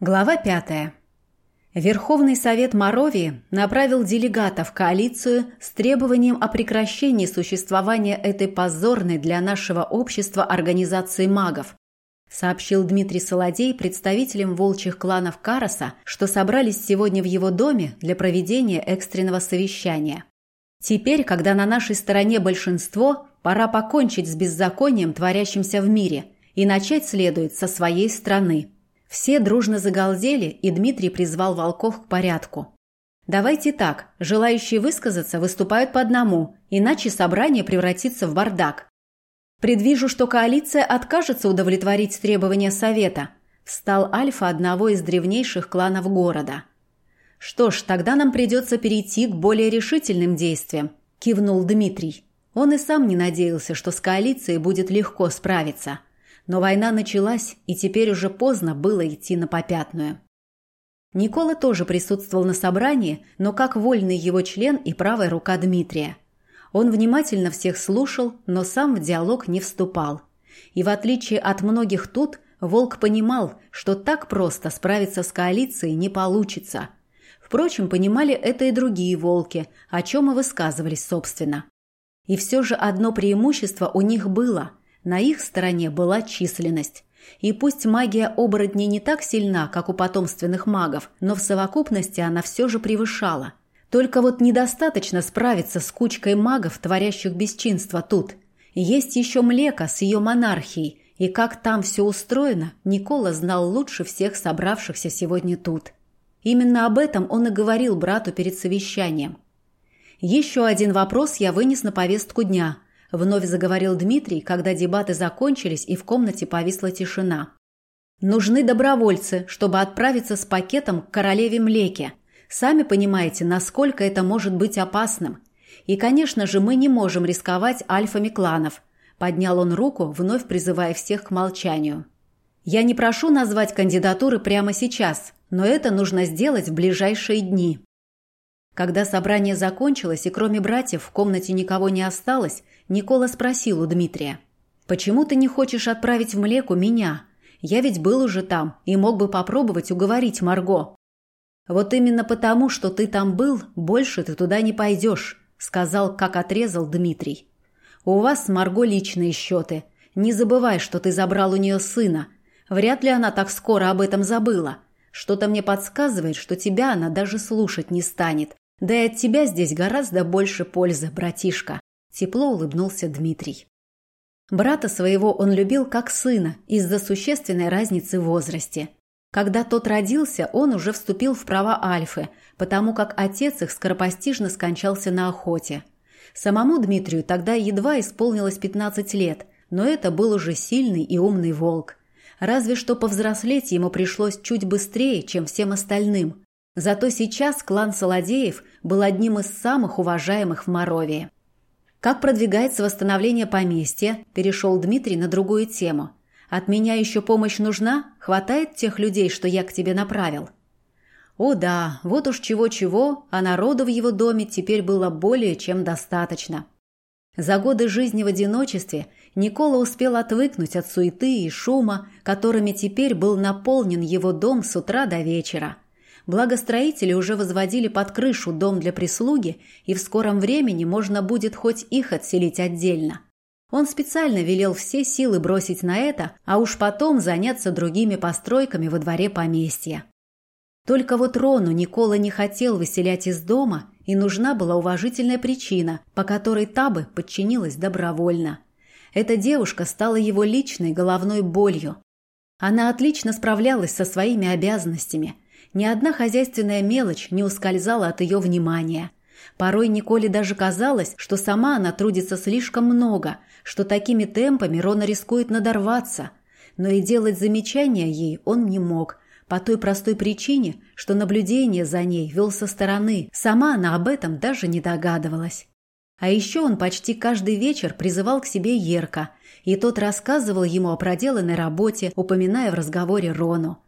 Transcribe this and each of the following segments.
Глава пятая. Верховный совет Моровии направил делегата в коалицию с требованием о прекращении существования этой позорной для нашего общества организации магов, сообщил Дмитрий Солодей представителям волчьих кланов Караса, что собрались сегодня в его доме для проведения экстренного совещания. Теперь, когда на нашей стороне большинство, пора покончить с беззаконием, творящимся в мире, и начать следует со своей страны. Все дружно загалдели, и Дмитрий призвал волков к порядку. «Давайте так, желающие высказаться выступают по одному, иначе собрание превратится в бардак. Предвижу, что коалиция откажется удовлетворить требования Совета», встал Альфа одного из древнейших кланов города. «Что ж, тогда нам придется перейти к более решительным действиям», кивнул Дмитрий. Он и сам не надеялся, что с коалицией будет легко справиться – но война началась, и теперь уже поздно было идти на попятную. Никола тоже присутствовал на собрании, но как вольный его член и правая рука Дмитрия. Он внимательно всех слушал, но сам в диалог не вступал. И в отличие от многих тут, Волк понимал, что так просто справиться с коалицией не получится. Впрочем, понимали это и другие волки, о чем и высказывались собственно. И все же одно преимущество у них было. На их стороне была численность. И пусть магия оборотней не так сильна, как у потомственных магов, но в совокупности она все же превышала. Только вот недостаточно справиться с кучкой магов, творящих бесчинство тут. Есть еще Млека с ее монархией, и как там все устроено, Никола знал лучше всех собравшихся сегодня тут. Именно об этом он и говорил брату перед совещанием. Еще один вопрос я вынес на повестку дня – Вновь заговорил Дмитрий, когда дебаты закончились и в комнате повисла тишина. Нужны добровольцы, чтобы отправиться с пакетом к королеве Млеке. Сами понимаете, насколько это может быть опасным. И, конечно же, мы не можем рисковать альфами кланов. Поднял он руку, вновь призывая всех к молчанию. Я не прошу назвать кандидатуры прямо сейчас, но это нужно сделать в ближайшие дни. Когда собрание закончилось и кроме братьев в комнате никого не осталось, Никола спросил у Дмитрия. «Почему ты не хочешь отправить в Млеку меня? Я ведь был уже там и мог бы попробовать уговорить Марго». «Вот именно потому, что ты там был, больше ты туда не пойдешь», сказал, как отрезал Дмитрий. «У вас с Марго личные счеты. Не забывай, что ты забрал у нее сына. Вряд ли она так скоро об этом забыла. Что-то мне подсказывает, что тебя она даже слушать не станет. Да и от тебя здесь гораздо больше пользы, братишка. Тепло улыбнулся Дмитрий. Брата своего он любил как сына из-за существенной разницы в возрасте. Когда тот родился, он уже вступил в права Альфы, потому как отец их скоропостижно скончался на охоте. Самому Дмитрию тогда едва исполнилось 15 лет, но это был уже сильный и умный волк. Разве что повзрослеть ему пришлось чуть быстрее, чем всем остальным. Зато сейчас клан Солодеев был одним из самых уважаемых в Моровии. Как продвигается восстановление поместья, перешел Дмитрий на другую тему. От меня еще помощь нужна? Хватает тех людей, что я к тебе направил? О да, вот уж чего-чего, а народу в его доме теперь было более чем достаточно. За годы жизни в одиночестве Никола успел отвыкнуть от суеты и шума, которыми теперь был наполнен его дом с утра до вечера – Благостроители уже возводили под крышу дом для прислуги, и в скором времени можно будет хоть их отселить отдельно. Он специально велел все силы бросить на это, а уж потом заняться другими постройками во дворе поместья. Только вот Рону Никола не хотел выселять из дома, и нужна была уважительная причина, по которой та бы подчинилась добровольно. Эта девушка стала его личной головной болью. Она отлично справлялась со своими обязанностями – ни одна хозяйственная мелочь не ускользала от ее внимания. Порой Николе даже казалось, что сама она трудится слишком много, что такими темпами Рона рискует надорваться. Но и делать замечания ей он не мог, по той простой причине, что наблюдение за ней вел со стороны, сама она об этом даже не догадывалась. А еще он почти каждый вечер призывал к себе Ерка, и тот рассказывал ему о проделанной работе, упоминая в разговоре Рону.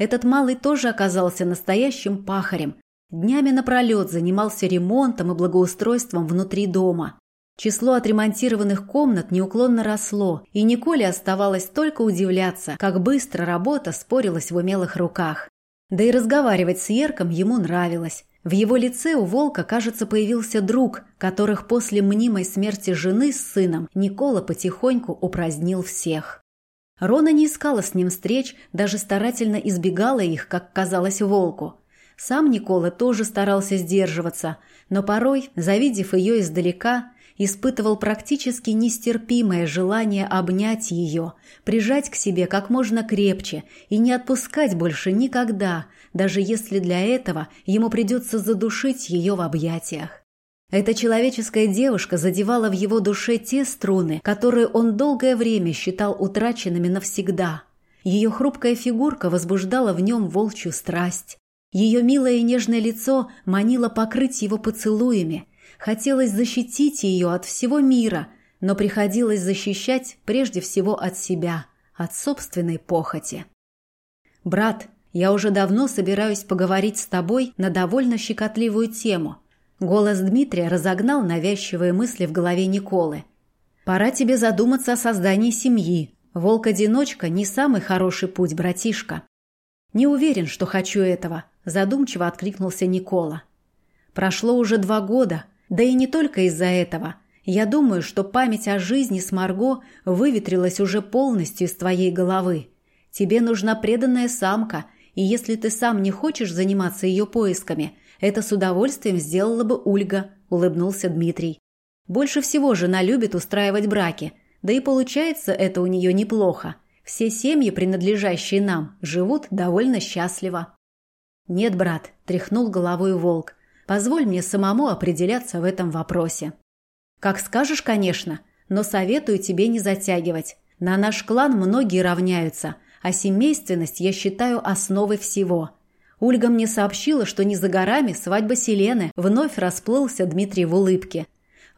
Этот малый тоже оказался настоящим пахарем. Днями напролет занимался ремонтом и благоустройством внутри дома. Число отремонтированных комнат неуклонно росло, и Николе оставалось только удивляться, как быстро работа спорилась в умелых руках. Да и разговаривать с Ерком ему нравилось. В его лице у волка, кажется, появился друг, которых после мнимой смерти жены с сыном Никола потихоньку упразднил всех. Рона не искала с ним встреч, даже старательно избегала их, как казалось волку. Сам Никола тоже старался сдерживаться, но порой, завидев ее издалека, испытывал практически нестерпимое желание обнять ее, прижать к себе как можно крепче и не отпускать больше никогда, даже если для этого ему придется задушить ее в объятиях. Эта человеческая девушка задевала в его душе те струны, которые он долгое время считал утраченными навсегда. Ее хрупкая фигурка возбуждала в нем волчью страсть. Ее милое и нежное лицо манило покрыть его поцелуями, Хотелось защитить ее от всего мира, но приходилось защищать прежде всего от себя, от собственной похоти. «Брат, я уже давно собираюсь поговорить с тобой на довольно щекотливую тему». Голос Дмитрия разогнал навязчивые мысли в голове Николы. «Пора тебе задуматься о создании семьи. Волк-одиночка не самый хороший путь, братишка». «Не уверен, что хочу этого», – задумчиво откликнулся Никола. «Прошло уже два года, да и не только из-за этого. Я думаю, что память о жизни с Марго выветрилась уже полностью из твоей головы. Тебе нужна преданная самка, и если ты сам не хочешь заниматься ее поисками, это с удовольствием сделала бы Ульга», – улыбнулся Дмитрий. «Больше всего жена любит устраивать браки, да и получается это у нее неплохо. Все семьи, принадлежащие нам, живут довольно счастливо». «Нет, брат», – тряхнул головой волк. Позволь мне самому определяться в этом вопросе. Как скажешь, конечно, но советую тебе не затягивать. На наш клан многие равняются, а семейственность я считаю основой всего. Ольга мне сообщила, что не за горами свадьба Селены. Вновь расплылся Дмитрий в улыбке.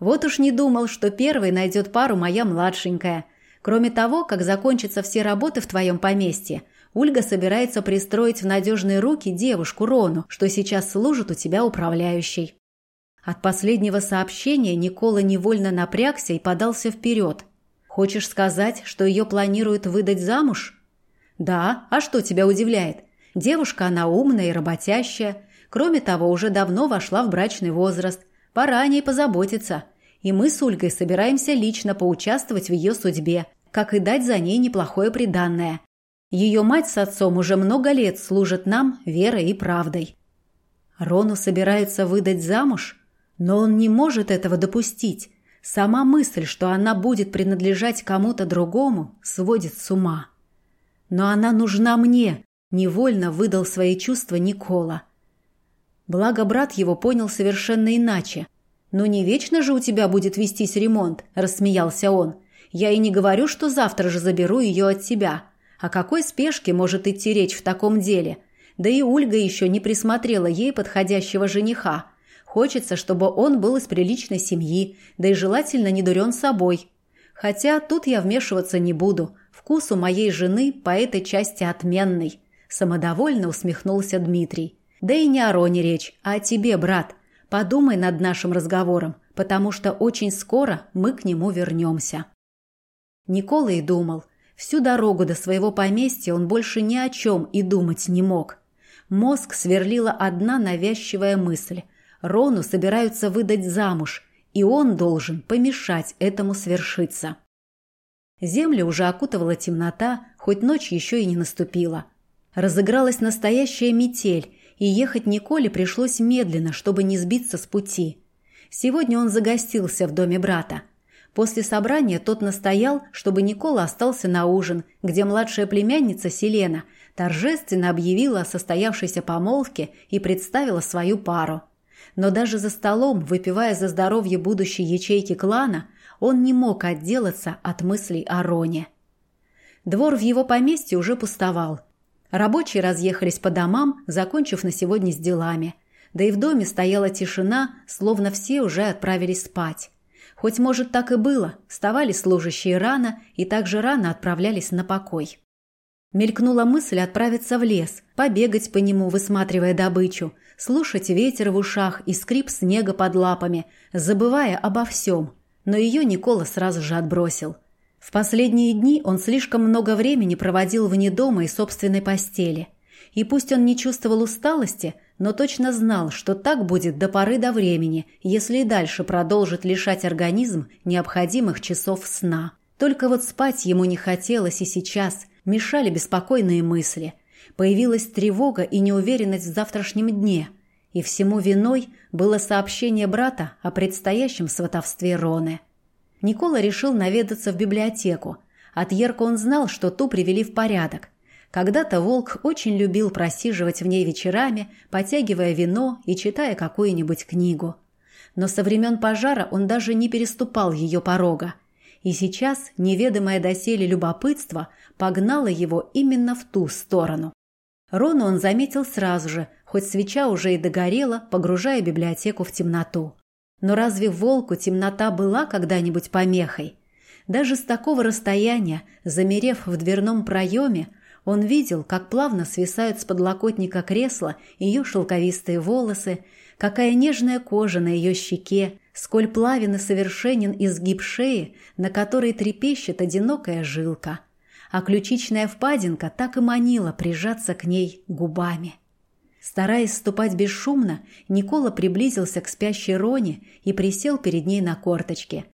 Вот уж не думал, что первой найдет пару моя младшенькая. Кроме того, как закончатся все работы в твоем поместье, Ольга собирается пристроить в надежные руки девушку Рону, что сейчас служит у тебя управляющей. От последнего сообщения Никола невольно напрягся и подался вперед. «Хочешь сказать, что ее планируют выдать замуж?» «Да, а что тебя удивляет? Девушка она умная и работящая. Кроме того, уже давно вошла в брачный возраст. Пора о ней позаботиться. И мы с Ольгой собираемся лично поучаствовать в ее судьбе, как и дать за ней неплохое приданное. Ее мать с отцом уже много лет служат нам верой и правдой. Рону собирается выдать замуж, но он не может этого допустить. Сама мысль, что она будет принадлежать кому-то другому, сводит с ума. Но она нужна мне, невольно выдал свои чувства Никола. Благо брат его понял совершенно иначе. «Ну не вечно же у тебя будет вестись ремонт», – рассмеялся он. «Я и не говорю, что завтра же заберу ее от тебя. О какой спешке может идти речь в таком деле? Да и Ольга еще не присмотрела ей подходящего жениха. Хочется, чтобы он был из приличной семьи, да и желательно не дурен собой. Хотя тут я вмешиваться не буду. Вкус у моей жены по этой части отменный. Самодовольно усмехнулся Дмитрий. Да и не о Роне речь, а о тебе, брат. Подумай над нашим разговором, потому что очень скоро мы к нему вернемся. Никола и думал, Всю дорогу до своего поместья он больше ни о чем и думать не мог. Мозг сверлила одна навязчивая мысль. Рону собираются выдать замуж, и он должен помешать этому свершиться. Землю уже окутывала темнота, хоть ночь еще и не наступила. Разыгралась настоящая метель, и ехать Николе пришлось медленно, чтобы не сбиться с пути. Сегодня он загостился в доме брата. После собрания тот настоял, чтобы Никола остался на ужин, где младшая племянница Селена торжественно объявила о состоявшейся помолвке и представила свою пару. Но даже за столом, выпивая за здоровье будущей ячейки клана, он не мог отделаться от мыслей о Роне. Двор в его поместье уже пустовал. Рабочие разъехались по домам, закончив на сегодня с делами. Да и в доме стояла тишина, словно все уже отправились спать. Хоть, может, так и было, вставали служащие рано и также рано отправлялись на покой. Мелькнула мысль отправиться в лес, побегать по нему, высматривая добычу, слушать ветер в ушах и скрип снега под лапами, забывая обо всем. Но ее Никола сразу же отбросил. В последние дни он слишком много времени проводил вне дома и собственной постели. И пусть он не чувствовал усталости, но точно знал, что так будет до поры до времени, если и дальше продолжит лишать организм необходимых часов сна. Только вот спать ему не хотелось и сейчас, мешали беспокойные мысли. Появилась тревога и неуверенность в завтрашнем дне. И всему виной было сообщение брата о предстоящем сватовстве Роны. Никола решил наведаться в библиотеку. От Ерка он знал, что ту привели в порядок. Когда-то волк очень любил просиживать в ней вечерами, потягивая вино и читая какую-нибудь книгу. Но со времен пожара он даже не переступал ее порога. И сейчас неведомое доселе любопытство погнало его именно в ту сторону. Рону он заметил сразу же, хоть свеча уже и догорела, погружая библиотеку в темноту. Но разве волку темнота была когда-нибудь помехой? Даже с такого расстояния, замерев в дверном проеме, он видел, как плавно свисают с подлокотника кресла ее шелковистые волосы, какая нежная кожа на ее щеке, сколь плавен и совершенен изгиб шеи, на которой трепещет одинокая жилка. А ключичная впадинка так и манила прижаться к ней губами. Стараясь ступать бесшумно, Никола приблизился к спящей Роне и присел перед ней на корточке.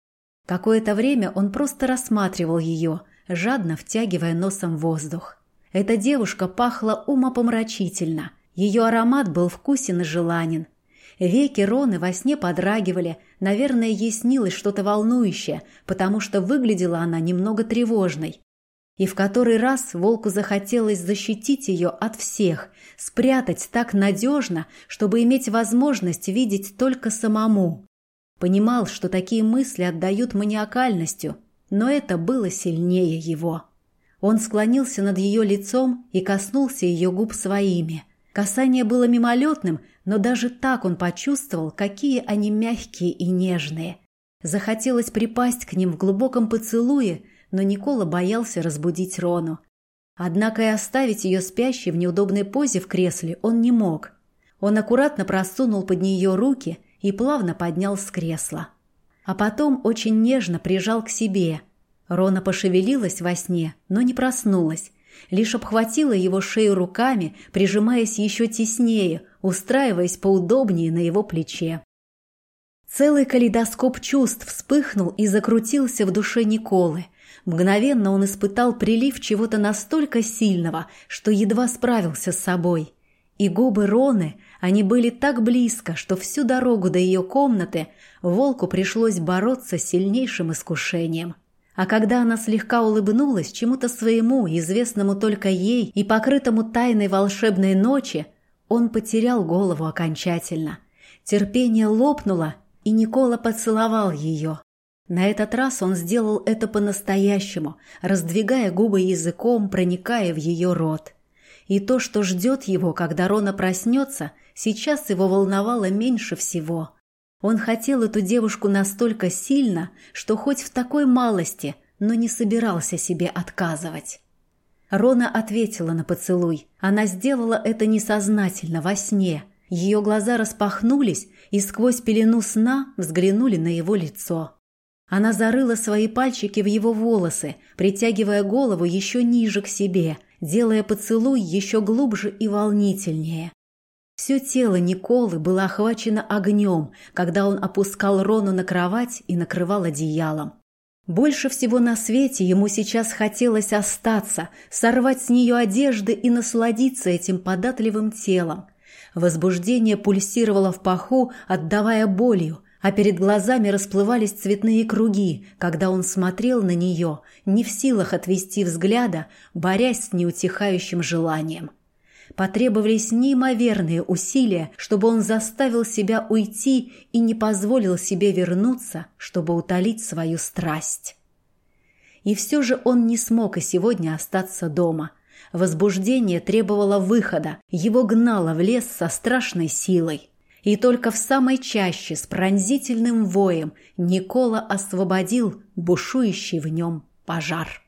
Какое-то время он просто рассматривал ее, жадно втягивая носом воздух. Эта девушка пахла умопомрачительно. Ее аромат был вкусен и желанен. Веки Роны во сне подрагивали. Наверное, ей снилось что-то волнующее, потому что выглядела она немного тревожной. И в который раз волку захотелось защитить ее от всех, спрятать так надежно, чтобы иметь возможность видеть только самому. Понимал, что такие мысли отдают маниакальностью, но это было сильнее его. Он склонился над ее лицом и коснулся ее губ своими. Касание было мимолетным, но даже так он почувствовал, какие они мягкие и нежные. Захотелось припасть к ним в глубоком поцелуе, но Никола боялся разбудить Рону. Однако и оставить ее спящей в неудобной позе в кресле он не мог. Он аккуратно просунул под нее руки и плавно поднял с кресла. А потом очень нежно прижал к себе – Рона пошевелилась во сне, но не проснулась. Лишь обхватила его шею руками, прижимаясь еще теснее, устраиваясь поудобнее на его плече. Целый калейдоскоп чувств вспыхнул и закрутился в душе Николы. Мгновенно он испытал прилив чего-то настолько сильного, что едва справился с собой. И губы Роны, они были так близко, что всю дорогу до ее комнаты волку пришлось бороться с сильнейшим искушением – а когда она слегка улыбнулась чему-то своему, известному только ей и покрытому тайной волшебной ночи, он потерял голову окончательно. Терпение лопнуло, и Никола поцеловал ее. На этот раз он сделал это по-настоящему, раздвигая губы языком, проникая в ее рот. И то, что ждет его, когда Рона проснется, сейчас его волновало меньше всего – он хотел эту девушку настолько сильно, что хоть в такой малости, но не собирался себе отказывать. Рона ответила на поцелуй. Она сделала это несознательно, во сне. Ее глаза распахнулись и сквозь пелену сна взглянули на его лицо. Она зарыла свои пальчики в его волосы, притягивая голову еще ниже к себе, делая поцелуй еще глубже и волнительнее. Все тело Николы было охвачено огнем, когда он опускал Рону на кровать и накрывал одеялом. Больше всего на свете ему сейчас хотелось остаться, сорвать с нее одежды и насладиться этим податливым телом. Возбуждение пульсировало в паху, отдавая болью, а перед глазами расплывались цветные круги, когда он смотрел на нее, не в силах отвести взгляда, борясь с неутихающим желанием. Потребовались неимоверные усилия, чтобы он заставил себя уйти и не позволил себе вернуться, чтобы утолить свою страсть. И все же он не смог и сегодня остаться дома. Возбуждение требовало выхода, его гнало в лес со страшной силой. И только в самой чаще с пронзительным воем Никола освободил бушующий в нем пожар.